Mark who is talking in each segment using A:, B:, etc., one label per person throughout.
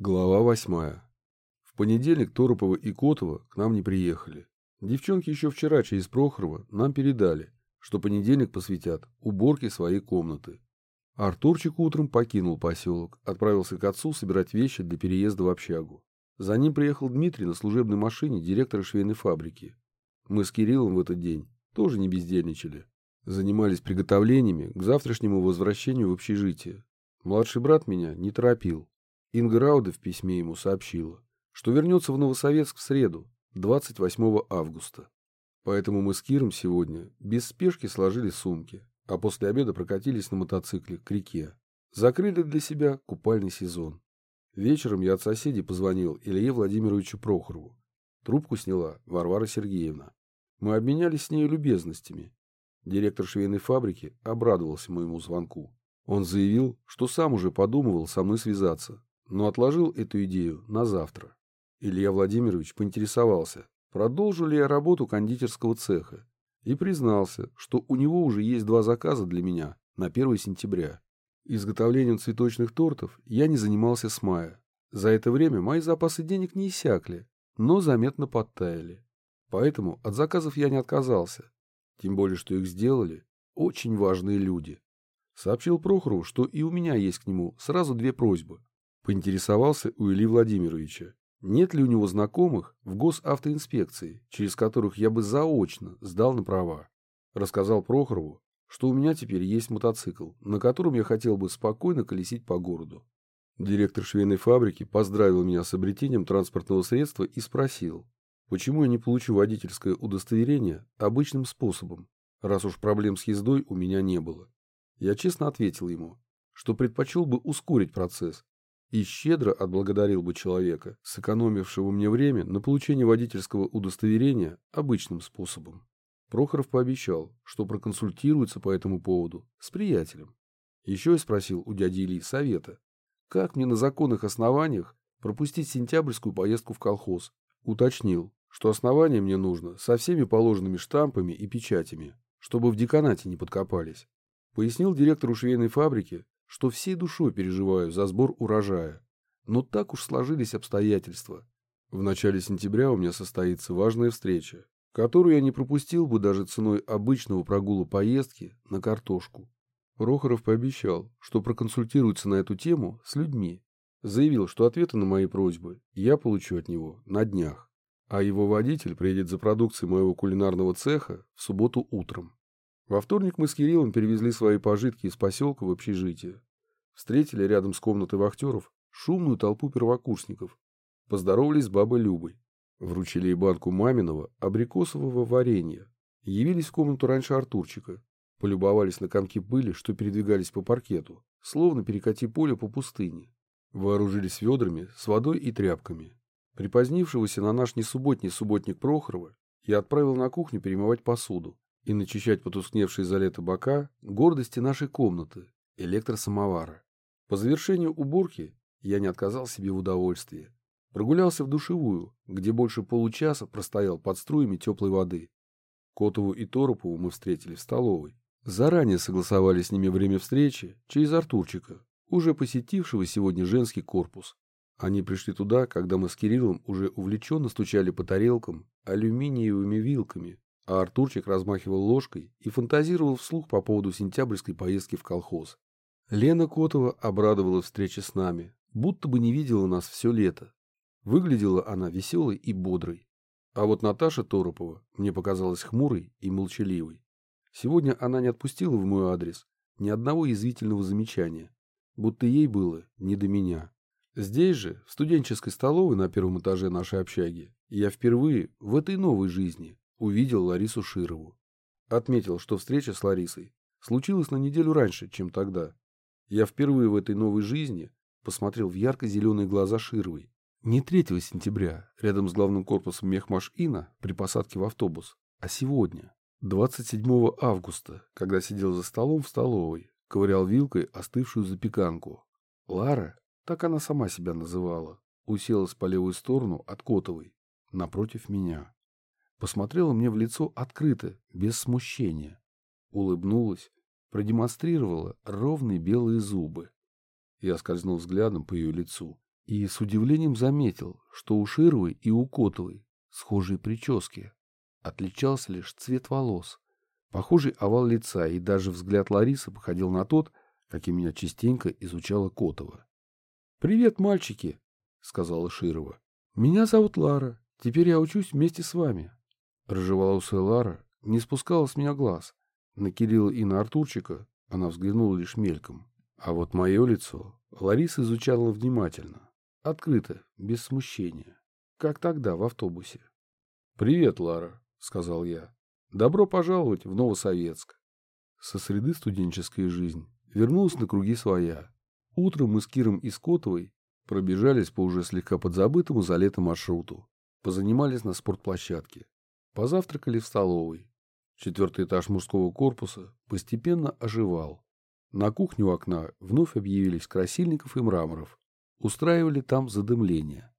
A: Глава восьмая. В понедельник Торопова и Котова к нам не приехали. Девчонки еще вчера через Прохорова нам передали, что понедельник посвятят уборке своей комнаты. Артурчик утром покинул поселок, отправился к отцу собирать вещи для переезда в общагу. За ним приехал Дмитрий на служебной машине директора швейной фабрики. Мы с Кириллом в этот день тоже не бездельничали. Занимались приготовлениями к завтрашнему возвращению в общежитие. Младший брат меня не торопил. Инга Рауда в письме ему сообщила, что вернется в Новосоветск в среду, 28 августа. Поэтому мы с Киром сегодня без спешки сложили сумки, а после обеда прокатились на мотоцикле к реке. Закрыли для себя купальный сезон. Вечером я от соседей позвонил Илье Владимировичу Прохорову. Трубку сняла Варвара Сергеевна. Мы обменялись с ней любезностями. Директор швейной фабрики обрадовался моему звонку. Он заявил, что сам уже подумывал со мной связаться, но отложил эту идею на завтра. Илья Владимирович поинтересовался, продолжу ли я работу кондитерского цеха, и признался, что у него уже есть два заказа для меня на 1 сентября. Изготовлением цветочных тортов я не занимался с мая. За это время мои запасы денег не иссякли, но заметно подтаяли. Поэтому от заказов я не отказался. Тем более, что их сделали очень важные люди. Сообщил Прохорову, что и у меня есть к нему сразу две просьбы. Поинтересовался у Ильи Владимировича, нет ли у него знакомых в госавтоинспекции, через которых я бы заочно сдал на права. Рассказал Прохорову, что у меня теперь есть мотоцикл, на котором я хотел бы спокойно колесить по городу. Директор швейной фабрики поздравил меня с обретением транспортного средства и спросил, почему я не получу водительское удостоверение обычным способом, раз уж проблем с ездой у меня не было. Я честно ответил ему, что предпочел бы ускорить процесс и щедро отблагодарил бы человека, сэкономившего мне время на получение водительского удостоверения обычным способом. Прохоров пообещал, что проконсультируется по этому поводу с приятелем. Еще я спросил у дяди Ильи совета, как мне на законных основаниях пропустить сентябрьскую поездку в колхоз. Уточнил, что основание мне нужно со всеми положенными штампами и печатями, чтобы в деканате не подкопались. Пояснил директору швейной фабрики, что всей душой переживаю за сбор урожая. Но так уж сложились обстоятельства. В начале сентября у меня состоится важная встреча, которую я не пропустил бы даже ценой обычного прогула поездки на картошку. Прохоров пообещал, что проконсультируется на эту тему с людьми. Заявил, что ответы на мои просьбы я получу от него на днях, а его водитель приедет за продукцией моего кулинарного цеха в субботу утром. Во вторник мы с Кириллом перевезли свои пожитки из поселка в общежитие. Встретили рядом с комнатой вахтеров шумную толпу первокурсников. Поздоровались с бабой Любой. Вручили ей банку маминого абрикосового варенья. Явились в комнату раньше Артурчика. Полюбовались на комки пыли, что передвигались по паркету, словно перекати поле по пустыне. Вооружились ведрами с водой и тряпками. Припозднившегося на наш несубботний субботник Прохорова я отправил на кухню перемывать посуду и начищать потускневшие за лето бока гордости нашей комнаты, электросамовара. По завершению уборки я не отказал себе в удовольствии. Прогулялся в душевую, где больше получаса простоял под струями теплой воды. Котову и Торопову мы встретили в столовой. Заранее согласовали с ними время встречи через Артурчика, уже посетившего сегодня женский корпус. Они пришли туда, когда мы с Кириллом уже увлеченно стучали по тарелкам алюминиевыми вилками, а Артурчик размахивал ложкой и фантазировал вслух по поводу сентябрьской поездки в колхоз. Лена Котова обрадовала встрече с нами, будто бы не видела нас все лето. Выглядела она веселой и бодрой. А вот Наташа Торопова мне показалась хмурой и молчаливой. Сегодня она не отпустила в мой адрес ни одного язвительного замечания, будто ей было не до меня. Здесь же, в студенческой столовой на первом этаже нашей общаги, я впервые в этой новой жизни увидел Ларису Широву. Отметил, что встреча с Ларисой случилась на неделю раньше, чем тогда. Я впервые в этой новой жизни посмотрел в ярко-зеленые глаза Шировой. Не 3 сентября, рядом с главным корпусом Мехмаш-Ина при посадке в автобус, а сегодня, 27 августа, когда сидел за столом в столовой, ковырял вилкой остывшую запеканку. Лара, так она сама себя называла, уселась по левую сторону от Котовой, напротив меня. Посмотрела мне в лицо открыто, без смущения. Улыбнулась, продемонстрировала ровные белые зубы. Я скользнул взглядом по ее лицу и с удивлением заметил, что у Шировой и у Котовой схожие прически. Отличался лишь цвет волос. Похожий овал лица и даже взгляд Ларисы походил на тот, каким меня частенько изучала Котова. «Привет, мальчики!» — сказала Широва. «Меня зовут Лара. Теперь я учусь вместе с вами». Рыжеволосая Лара не спускала с меня глаз. На Кирилла и на Артурчика она взглянула лишь мельком. А вот мое лицо Лариса изучала внимательно, открыто, без смущения, как тогда в автобусе. «Привет, Лара», — сказал я. «Добро пожаловать в Новосоветск». Со среды студенческая жизнь вернулась на круги своя. Утром мы с Киром и Скотовой пробежались по уже слегка подзабытому за лето маршруту, позанимались на спортплощадке, позавтракали в столовой. Четвертый этаж мужского корпуса постепенно оживал. На кухне у окна вновь объявились Красильников и Мраморов. Устраивали там задымление.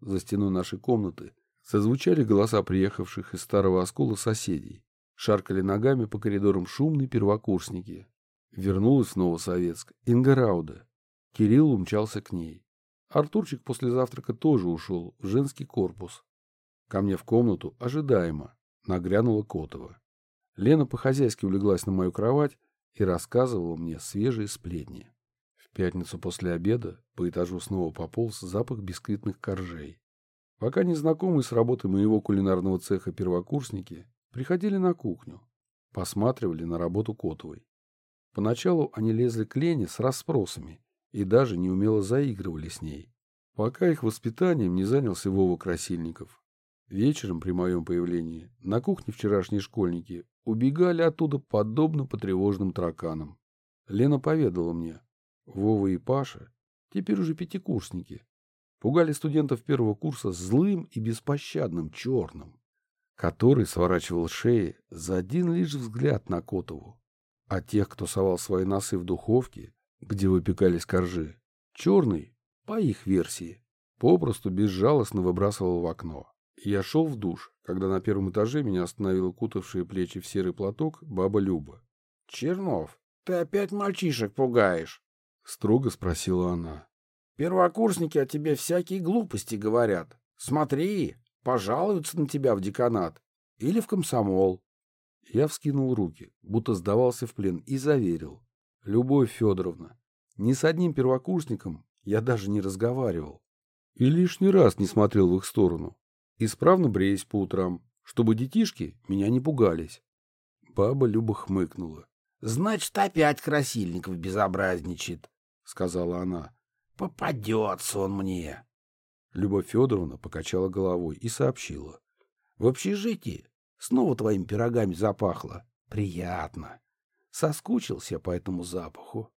A: За стеной нашей комнаты созвучали голоса приехавших из старого оскола соседей. Шаркали ногами по коридорам шумные первокурсники. Вернулась в Новосоветск Инга Рауда. Кирилл умчался к ней. Артурчик после завтрака тоже ушел в женский корпус. Ко мне в комнату ожидаемо нагрянула Котова. Лена по-хозяйски улеглась на мою кровать и рассказывала мне свежие сплетни. В пятницу после обеда по этажу снова пополз запах бисквитных коржей. Пока незнакомые с работы моего кулинарного цеха первокурсники приходили на кухню, посматривали на работу Котовой. Поначалу они лезли к Лене с расспросами и даже неумело заигрывали с ней, пока их воспитанием не занялся Вова Красильников. Вечером при моем появлении на кухне вчерашние школьники убегали оттуда подобно потревоженным тараканам. Лена поведала мне, Вова и Паша теперь уже пятикурсники. Пугали студентов первого курса злым и беспощадным черным, который сворачивал шеи за один лишь взгляд на Котову. А тех, кто совал свои носы в духовке, где выпекались коржи, черный, по их версии, попросту безжалостно выбрасывал в окно. Я шел в душ, когда на первом этаже меня остановила кутавшая плечи в серый платок баба Люба.
B: — Чернов, ты опять мальчишек пугаешь?
A: — строго спросила она.
B: — Первокурсники о тебе всякие глупости говорят. Смотри, пожалуются на тебя в деканат или в комсомол.
A: Я вскинул руки, будто сдавался в плен, и заверил. Любовь Федоровна, ни с одним первокурсником я даже не разговаривал. И лишний раз не смотрел в их сторону. Исправно бреюсь по утрам, чтобы детишки меня не пугались. Баба Люба хмыкнула.
B: — Значит, опять Красильников безобразничает, — сказала она. — Попадется он мне.
A: Люба Федоровна покачала головой и сообщила.
B: — В общежитии снова твоими пирогами запахло. Приятно. Соскучился по этому запаху.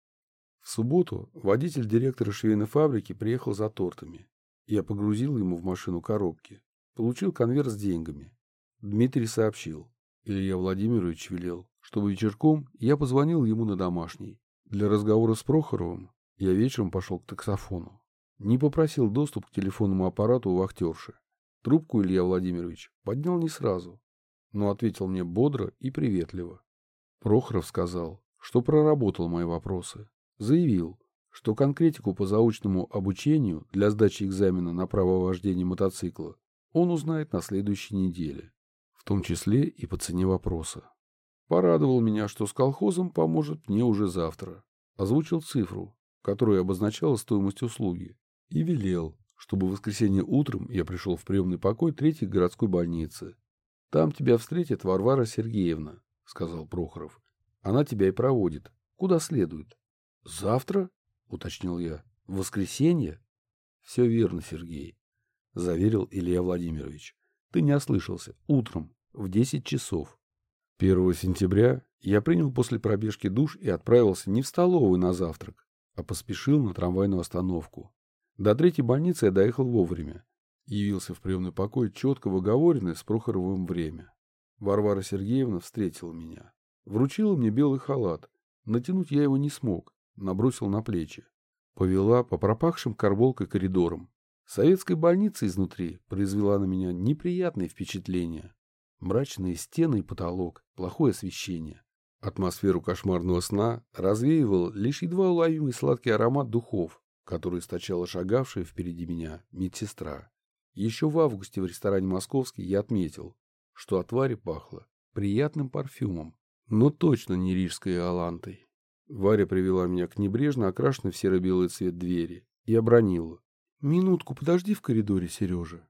A: В субботу водитель директора швейной фабрики приехал за тортами. Я погрузил ему в машину коробки. Получил конверт с деньгами. Дмитрий сообщил. Илья Владимирович велел, чтобы вечерком я позвонил ему на домашний. Для разговора с Прохоровым я вечером пошел к таксофону. Не попросил доступ к телефонному аппарату у вахтерши. Трубку Илья Владимирович поднял не сразу, но ответил мне бодро и приветливо. Прохоров сказал, что проработал мои вопросы. Заявил, что конкретику по заочному обучению для сдачи экзамена на право вождения мотоцикла он узнает на следующей неделе, в том числе и по цене вопроса. Порадовал меня, что с колхозом поможет мне уже завтра. Озвучил цифру, которая обозначала стоимость услуги, и велел, чтобы в воскресенье утром я пришел в приемный покой третьей городской больницы. «Там тебя встретит Варвара Сергеевна», — сказал Прохоров. «Она тебя и проводит. Куда следует». «Завтра?» — уточнил я. «В воскресенье?» «Все верно, Сергей заверил Илья Владимирович. Ты не ослышался. Утром, в 10 часов. 1 сентября я принял после пробежки душ и отправился не в столовую на завтрак, а поспешил на трамвайную остановку. До третьей больницы я доехал вовремя. Явился в приемный покой четко выговоренное с Прохоровым время. Варвара Сергеевна встретила меня. Вручила мне белый халат. Натянуть я его не смог, набросил на плечи. Повела по пропахшим карболкой коридорам. Советская больница изнутри произвела на меня неприятные впечатления. Мрачные стены и потолок, плохое освещение. Атмосферу кошмарного сна развеивал лишь едва уловимый сладкий аромат духов, который источала шагавшая впереди меня медсестра. Еще в августе в ресторане «Московский» я отметил, что от Вари пахло приятным парфюмом, но точно не рижской алантой. Варя привела меня к небрежно окрашенной в серо-белый цвет двери и обронила. «Минутку подожди в коридоре, Сережа».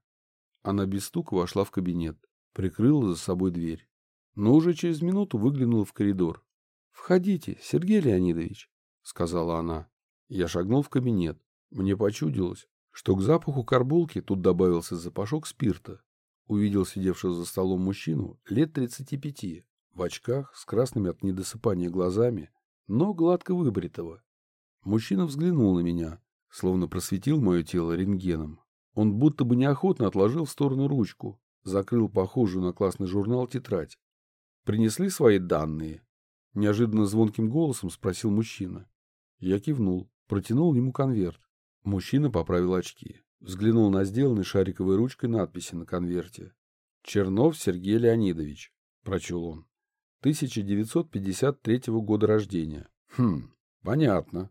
A: Она без стука вошла в кабинет, прикрыла за собой дверь, но уже через минуту выглянула в коридор. «Входите, Сергей Леонидович», — сказала она. Я шагнул в кабинет. Мне почудилось, что к запаху карбулки тут добавился запашок спирта. Увидел сидевшего за столом мужчину лет тридцати пяти, в очках, с красными от недосыпания глазами, но гладко выбритого. Мужчина взглянул на меня, словно просветил мое тело рентгеном. Он будто бы неохотно отложил в сторону ручку, закрыл похожую на классный журнал тетрадь. «Принесли свои данные?» Неожиданно звонким голосом спросил мужчина. Я кивнул. Протянул ему конверт. Мужчина поправил очки. Взглянул на сделанный шариковой ручкой надписи на конверте. «Чернов Сергей Леонидович», — прочел он. 1953 года рождения. Хм, понятно.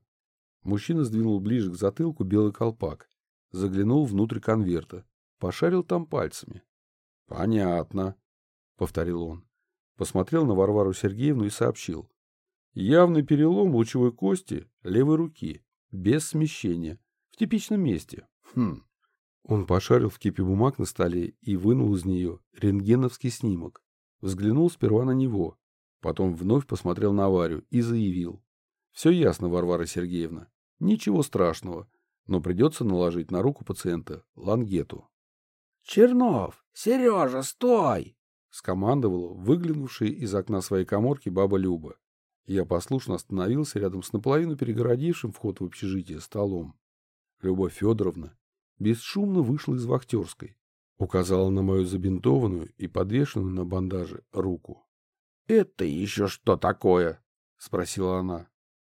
A: Мужчина сдвинул ближе к затылку белый колпак. Заглянул внутрь конверта. Пошарил там пальцами. Понятно, повторил он. Посмотрел на Варвару Сергеевну и сообщил. Явный перелом лучевой кости левой руки без смещения, в типичном месте. Хм. Он пошарил в кипе бумаг на столе и вынул из нее рентгеновский снимок. Взглянул сперва на него, потом вновь посмотрел на Варю и заявил. «Все ясно, Варвара Сергеевна. Ничего страшного, но придется наложить на руку пациента лангету».
B: «Чернов! Сережа, стой!»
A: — скомандовала выглянувшая из окна своей коморки баба Люба. Я послушно остановился рядом с наполовину перегородившим вход в общежитие столом. Любовь Федоровна бесшумно вышла из вахтерской, указала на мою забинтованную и подвешенную на бандаже руку.
B: — Это еще что такое? — спросила она.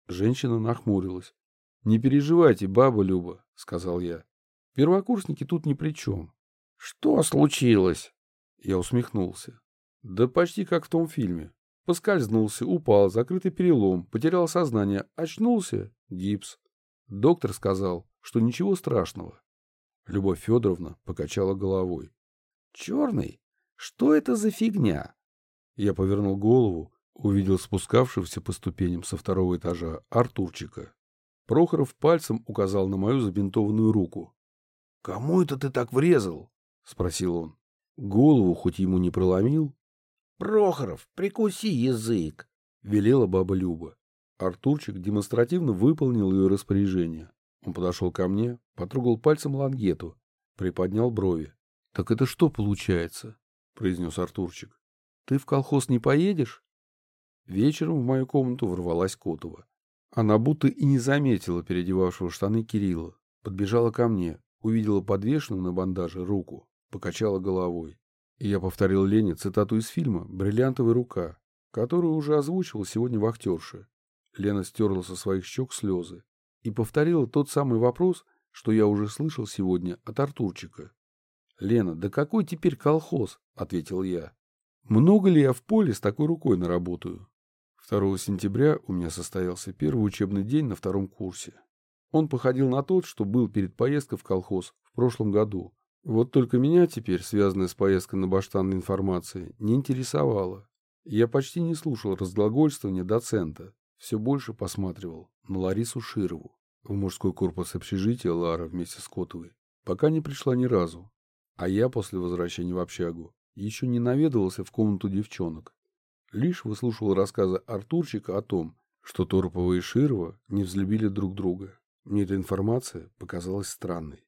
A: Женщина нахмурилась. — Не переживайте, баба Люба, — сказал я. — Первокурсники тут ни при чем.
B: — Что случилось?
A: Я усмехнулся. — Да почти как в том фильме. Поскользнулся, упал, закрытый перелом, потерял сознание, очнулся — гипс. Доктор сказал, что ничего страшного. Любовь Федоровна покачала головой.
B: «Черный? Что это за фигня?»
A: Я повернул голову, увидел спускавшегося по ступеням со второго этажа Артурчика. Прохоров пальцем указал на мою забинтованную руку.
B: «Кому это ты так врезал?»
A: — спросил он. Голову хоть ему не проломил,
B: Прохоров, прикуси язык, — велела баба Люба.
A: Артурчик демонстративно выполнил ее распоряжение. Он подошел ко мне, потрогал пальцем лангету, приподнял брови. — Так это что получается? — произнес Артурчик. — Ты в колхоз не поедешь? Вечером в мою комнату ворвалась Котова. Она будто и не заметила переодевавшего штаны Кирилла. Подбежала ко мне, увидела подвешенную на бандаже руку, покачала головой. И я повторил Лене цитату из фильма «Бриллиантовая рука», которую уже озвучивал сегодня вахтерша. Лена стерла со своих щек слезы и повторила тот самый вопрос, что я уже слышал сегодня от Артурчика. «Лена, да какой теперь колхоз?» — ответил я. «Много ли я в поле с такой рукой наработаю?» 2 сентября у меня состоялся первый учебный день на втором курсе. Он походил на тот, что был перед поездкой в колхоз в прошлом году, вот только меня теперь, связанная с поездкой на баштанной информации, не интересовало. Я почти не слушал разглагольствования доцента, все больше посматривал на Ларису Широву. В мужской корпус общежития Лара вместе с Котовой пока не пришла ни разу. А я после возвращения в общагу еще не наведывался в комнату девчонок. Лишь выслушивал рассказы Артурчика о том, что Торопова и Широва не взлюбили друг друга. Мне эта информация показалась странной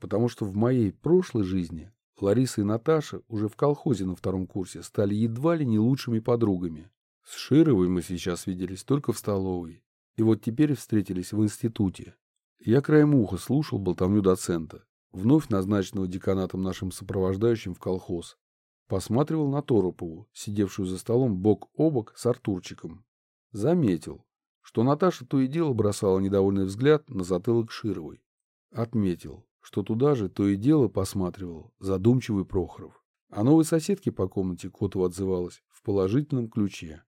A: потому что в моей прошлой жизни Лариса и Наташа уже в колхозе на втором курсе стали едва ли не лучшими подругами. С Шировой мы сейчас виделись только в столовой, и вот теперь встретились в институте. Я краем уха слушал болтовню доцента, вновь назначенного деканатом нашим сопровождающим в колхоз. Посматривал на Торопову, сидевшую за столом бок о бок с Артурчиком. Заметил, что Наташа то и дело бросала недовольный взгляд на затылок Шировой. Отметил, что туда же то и дело посматривал задумчивый Прохоров. А новой соседке по комнате Котова отзывалась в положительном ключе.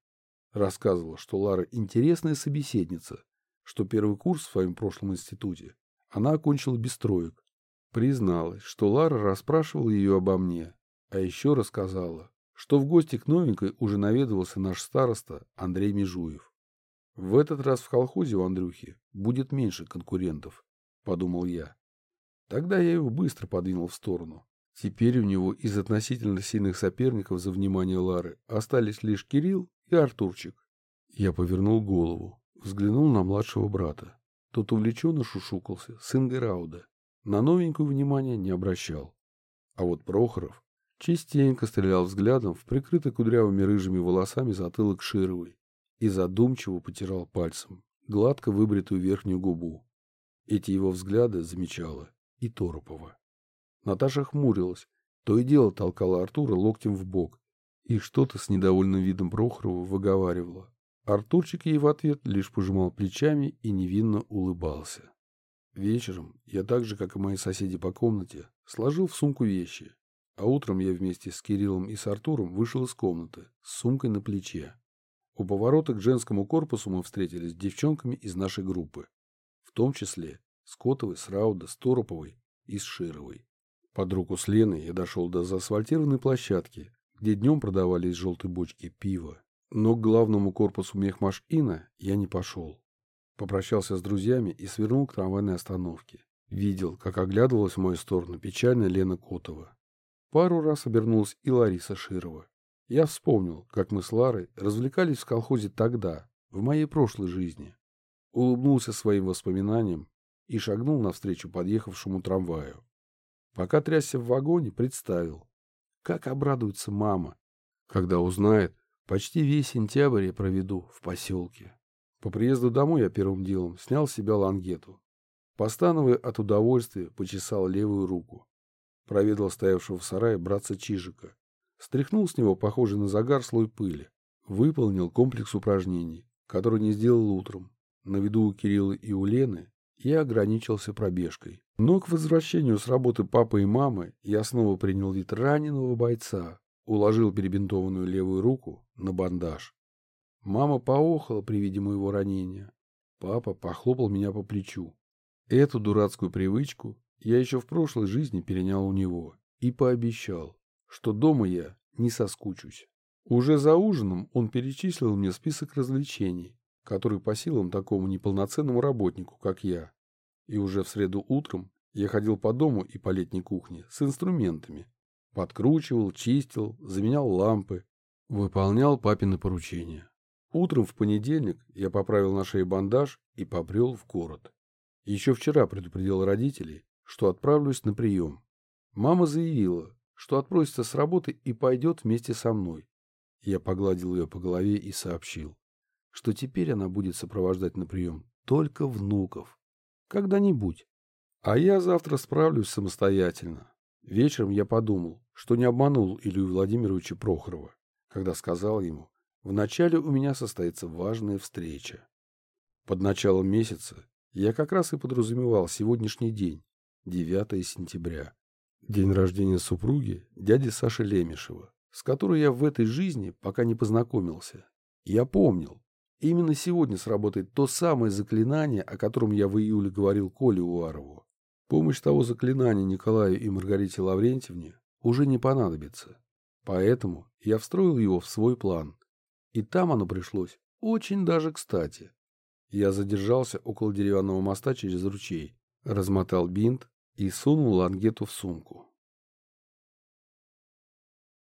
A: Рассказывала, что Лара интересная собеседница, что первый курс в своем прошлом институте Она окончила без троек. Призналась, что Лара расспрашивала ее обо мне, а еще рассказала, что в гости к новенькой уже наведывался наш староста Андрей Межуев. В этот раз в колхозе у Андрюхи будет меньше конкурентов, подумал я. Тогда я его быстро подвинул в сторону. Теперь у него из относительно сильных соперников за внимание Лары остались лишь Кирилл и Артурчик. Я повернул голову, взглянул на младшего брата. Тот увлеченно шушукался с Ингой. На новенькую внимания не обращал. А вот Прохоров частенько стрелял взглядом в прикрытый кудрявыми рыжими волосами затылок Шировой и задумчиво потирал пальцем гладко выбритую верхнюю губу. Эти его взгляды замечала и Торопова. Наташа хмурилась, то и дело толкала Артура локтем в бок и что-то с недовольным видом Прохорова выговаривала. Артурчик ей в ответ лишь пожимал плечами и невинно улыбался. Вечером я так же, как и мои соседи по комнате, сложил в сумку вещи, а утром я вместе с Кириллом и с Артуром вышел из комнаты с сумкой на плече. У поворота к женскому корпусу мы встретились с девчонками из нашей группы, в том числе с Котовой, с Рауда, с Тороповой и с Шировой. Под руку с Леной я дошел до заасфальтированной площадки, где днем продавали из желтой бочки пиво. Но к главному корпусу Мехмаш-Ина я не пошел. Попрощался с друзьями и свернул к трамвайной остановке. Видел, как оглядывалась в мою сторону печальная Лена Котова. Пару раз обернулась и Лариса Широва. Я вспомнил, как мы с Ларой развлекались в колхозе тогда, в моей прошлой жизни. Улыбнулся своим воспоминаниям и шагнул навстречу подъехавшему трамваю. Пока трясся в вагоне, представил, как обрадуется мама, когда узнает, почти весь сентябрь я проведу в поселке. По приезду домой я первым делом снял с себя лангету. Постановая от удовольствия, почесал левую руку. Проведал стоявшего в сарае братца Чижика. Стряхнул с него похожий на загар слой пыли. Выполнил комплекс упражнений, который не сделал утром. На виду у Кирилла и у Лены я ограничился пробежкой. Но к возвращению с работы папы и мамы я снова принял вид раненого бойца, уложил перебинтованную левую руку на бандаж. Мама поохала при виде моего ранения. Папа похлопал меня по плечу. Эту дурацкую привычку я еще в прошлой жизни перенял у него и пообещал, что дома я не соскучусь. Уже за ужином он перечислил мне список развлечений, который по силам такому неполноценному работнику, как я. И уже в среду утром я ходил по дому и по летней кухне с инструментами. Подкручивал, чистил, заменял лампы, выполнял папины поручения. Утром в понедельник я поправил на шее бандаж и побрел в город. Еще вчера предупредил родителей, что отправлюсь на прием. Мама заявила, что отпросится с работы и пойдет вместе со мной. Я погладил ее по голове и сообщил что теперь она будет сопровождать на прием только внуков. Когда-нибудь. А я завтра справлюсь самостоятельно. Вечером я подумал, что не обманул Илью Владимировича Прохорова, когда сказал ему, вначале у меня состоится важная встреча. Под началом месяца я как раз и подразумевал сегодняшний день, 9 сентября, день рождения супруги дяди Саши Лемешева, с которой я в этой жизни пока не познакомился. Я помнил, Именно сегодня сработает то самое заклинание, о котором я в июле говорил Коле Уарову. Помощь того заклинания Николаю и Маргарите Лаврентьевне уже не понадобится. Поэтому я встроил его в свой план. И там оно пришлось очень даже кстати. Я задержался около деревянного моста через ручей, размотал бинт и сунул лангету в сумку.